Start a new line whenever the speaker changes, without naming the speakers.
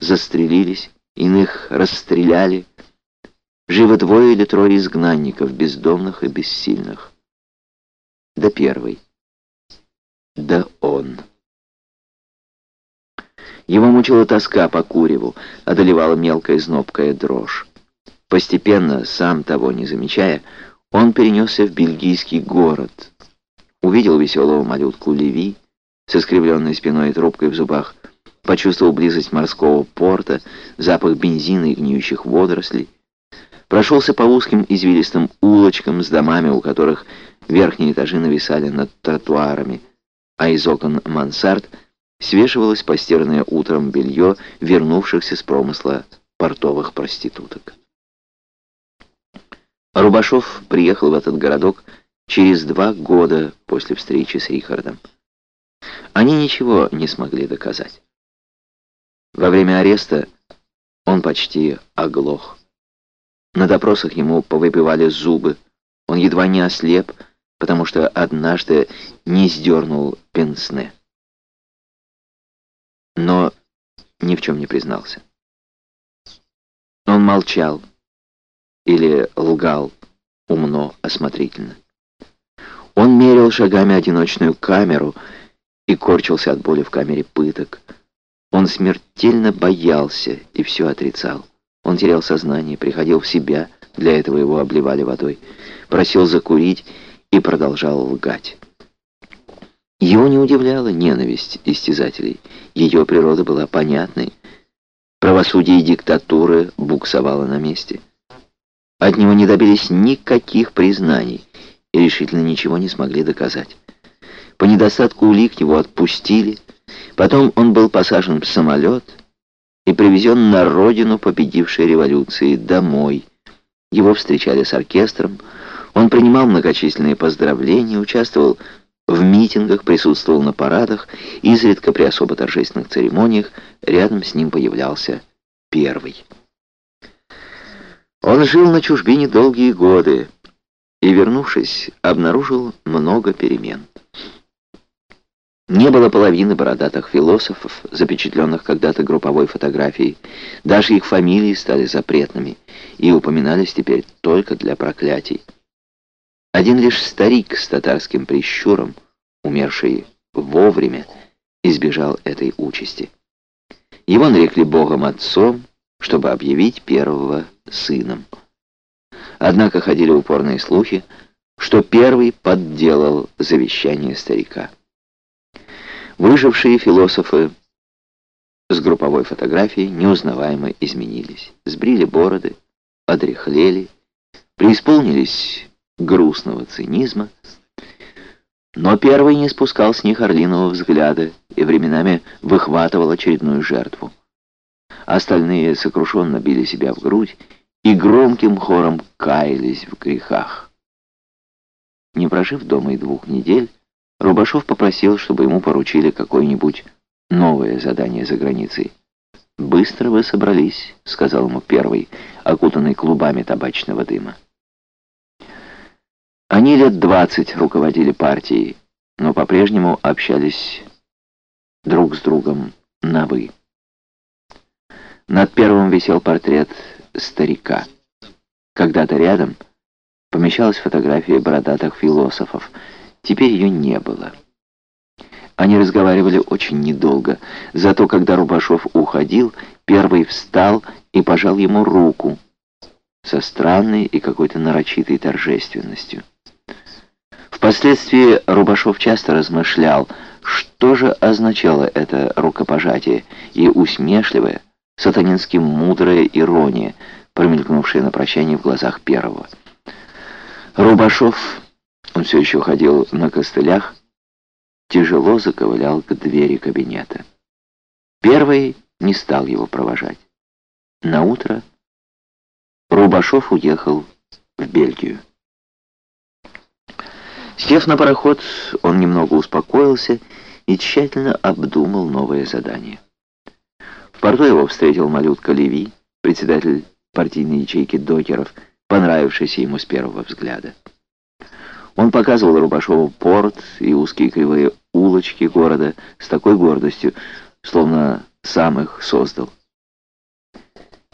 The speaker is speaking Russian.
застрелились, иных расстреляли. Живо двое или трое изгнанников, бездомных и бессильных. Да первый. Да он. Его мучила тоска по Куреву, одолевала мелкая знобкая дрожь. Постепенно, сам того не замечая, он перенесся в бельгийский город. Увидел веселого малютку Леви с искривленной спиной и трубкой в зубах, почувствовал близость морского порта, запах бензина и гниющих водорослей, прошелся по узким извилистым улочкам с домами, у которых верхние этажи нависали над тротуарами, а из окон мансард свешивалось постиранное утром белье вернувшихся с промысла портовых проституток. Рубашов приехал в этот городок через два года после встречи с Рихардом. Они ничего не смогли доказать. Во время ареста он почти оглох. На допросах ему повыбивали зубы, он едва не ослеп, потому что однажды не сдернул пенсне. Но ни в чем не признался. Он молчал или лгал умно, осмотрительно. Он мерил шагами одиночную камеру и корчился от боли в камере пыток. Он смертельно боялся и все отрицал. Он терял сознание, приходил в себя, для этого его обливали водой, просил закурить и продолжал лгать. Его не удивляла ненависть истязателей. Ее природа была понятной. Правосудие и диктатуры буксовало на месте. От него не добились никаких признаний и решительно ничего не смогли доказать. По недостатку улик его отпустили, потом он был посажен в самолет и привезен на родину победившей революции, домой. Его встречали с оркестром, он принимал многочисленные поздравления, участвовал в митингах, присутствовал на парадах, изредка при особо торжественных церемониях рядом с ним появлялся первый. Он жил на чужбине долгие годы и, вернувшись, обнаружил много перемен. Не было половины бородатых философов, запечатленных когда-то групповой фотографией. Даже их фамилии стали запретными и упоминались теперь только для проклятий. Один лишь старик с татарским прищуром, умерший вовремя, избежал этой участи. Его нарекли Богом-отцом, чтобы объявить первого сыном. Однако ходили упорные слухи, что первый подделал завещание старика. Выжившие философы с групповой фотографией неузнаваемо изменились. Сбрили бороды, одряхлели, преисполнились грустного цинизма, но первый не спускал с них орлиного взгляда и временами выхватывал очередную жертву. Остальные сокрушенно били себя в грудь и громким хором каялись в грехах. Не прожив дома и двух недель, Рубашов попросил, чтобы ему поручили какое-нибудь новое задание за границей. «Быстро вы собрались», — сказал ему первый, окутанный клубами табачного дыма. Они лет двадцать руководили партией, но по-прежнему общались друг с другом на «вы». Над первым висел портрет старика. Когда-то рядом помещалась фотография бородатых философов. Теперь ее не было. Они разговаривали очень недолго, зато когда Рубашов уходил, первый встал и пожал ему руку со странной и какой-то нарочитой торжественностью. Впоследствии Рубашов часто размышлял, что же означало это рукопожатие и усмешливая, сатанински мудрая ирония, промелькнувшая на прощании в глазах первого. Рубашов, он все еще ходил на костылях, тяжело заковылял к двери кабинета. Первый не стал его провожать. На утро Рубашов уехал в Бельгию. Сев на пароход, он немного успокоился и тщательно обдумал новое задание. В порту его встретил малютка Леви, председатель партийной ячейки докеров, понравившийся ему с первого взгляда. Он показывал Рубашову порт и узкие кривые улочки города с такой гордостью, словно сам их создал.